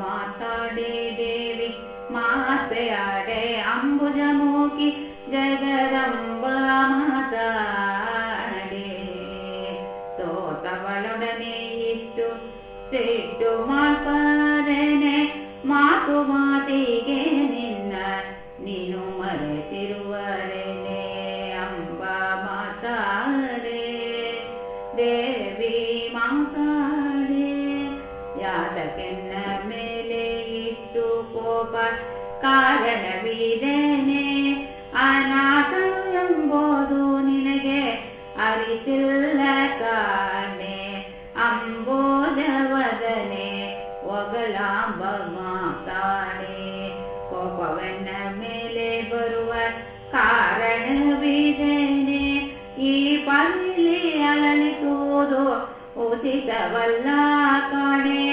ಮಾತಾಡೆ ದೇವಿ ಮಾತೆಯಾಡೆ ಅಂಬುಜಮುಖಿ ಜಗದಂಬ ಮಾತಾಡೆ ಸೋತವಳೊಡನೆ ಇಟ್ಟು ಸಿಟ್ಟು ಮಾಡ್ಪಾರೇನೆ ಮಾತು ಮಾತಿಗೆ ನಿನ್ನ ನೀನು ಮರೆತಿರುವರೇನೆ ಅಂಬ ಮಾತಾಡೆ ದೇವಿ ಮಾತಾಡೆ ಯಾತಕೆನ್ನ ಮೇಲೆ ಇಟ್ಟು ಕೋಪ ಕಾರಣವಿದೇನೆ ಅನಾಥ ಎಂಬುದು ನಿನಗೆ ಅರಿತಿಲ್ಲ ಕಾಣೆ ಅಂಬೋಜವದನೆ ಒಗಳಾಂಬ ಮಾತಾಡೆ ಕೋಪವನ್ನ ಮೇಲೆ ಬರುವ ಕಾರಣವಿದೇನೆ ಈ ಪಲ್ಲಿ ಅಳಲಿಸುವುದು ಉಚಿತವಲ್ಲ ಕಣೆ.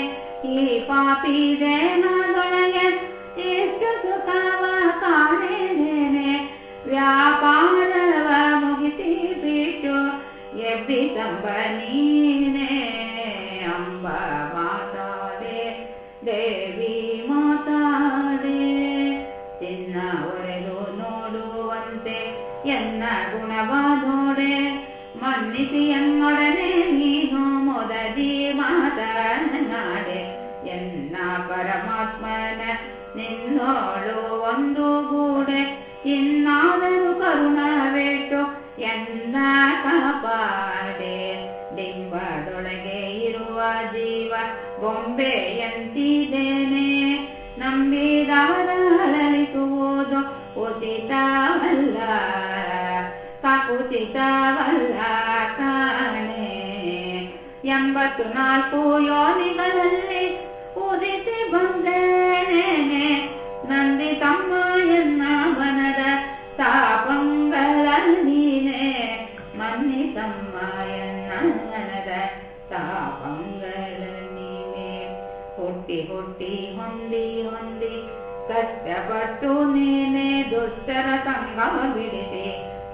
ಈ ಪಾಪಿ ದೇನದೊಳಗೆ ಎಷ್ಟು ಸುಖವ ಕಾಣೆನೆ ವ್ಯಾಪಾರವ ಮುಗಿಸಿ ಬಿಟ್ಟು ಎಬ್ಬಿ ನೀನೆ ಅಂಬ ಮಾತಾದೆ ದೇವಿ ಮಾತಾದೆ ಚಿನ್ನ ಒರೆದು ನೋಡುವಂತೆ ಎನ್ನ ಗುಣವ ನೋಡೆ. ಮನ್ನಿಸಿ ಎನ್ನೊಡನೆ ನೀನು ಮೊದಲಿ ಮಾತನಾಡೆ, ಎನ್ನ ಪರಮಾತ್ಮನ ನಿನ್ನೋಳು ಒಂದು ಗೂಡೆ, ಇನ್ನಾದರೂ ಕರುಣವೇಟು ಎನ್ನ ಕಾಪಾಡೆ. ಡಿಂಬದೊಳಗೆ ಇರುವ ಜೀವ ಗೊಂಬೆಯಂತಿದ್ದೇನೆ ನಂಬಿದವರ ಅಲಲಿಸುವುದು ಉಚಿತವಲ್ಲ ಉಚಿತವಲ್ಲ ಕಾಣೆ ಎಂಬತ್ತು ನಾಲ್ಕು ಯೋನಿಗಳಲ್ಲಿ ಉದಿಸಿ ಬಂದೇನೆ. ನಂದಿ ತಮ್ಮ ಎನ್ನ ಮನದ ತಾಪಂಗಳ ನೀನೆ. ಮನ್ನಿ ತಮ್ಮ ಎನ್ನ ಮನದ ತಾಪಂಗಳ ನೀನೆ. ಹುಟ್ಟಿ ಹುಟ್ಟಿ ಹೊಂದಿ ಹೊಂದಿ ಕಷ್ಟಪಟ್ಟು ನೀನೆ ದುಷ್ಟರ ತಂಗ ಬಿಡಿಸಿ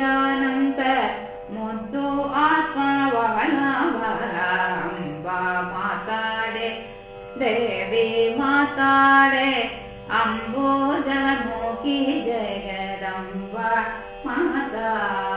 नन्त मुद्दु आत्मावानाम्ब माताडे देवी माताडे अम्बोजमुखि जगदम्ब माता।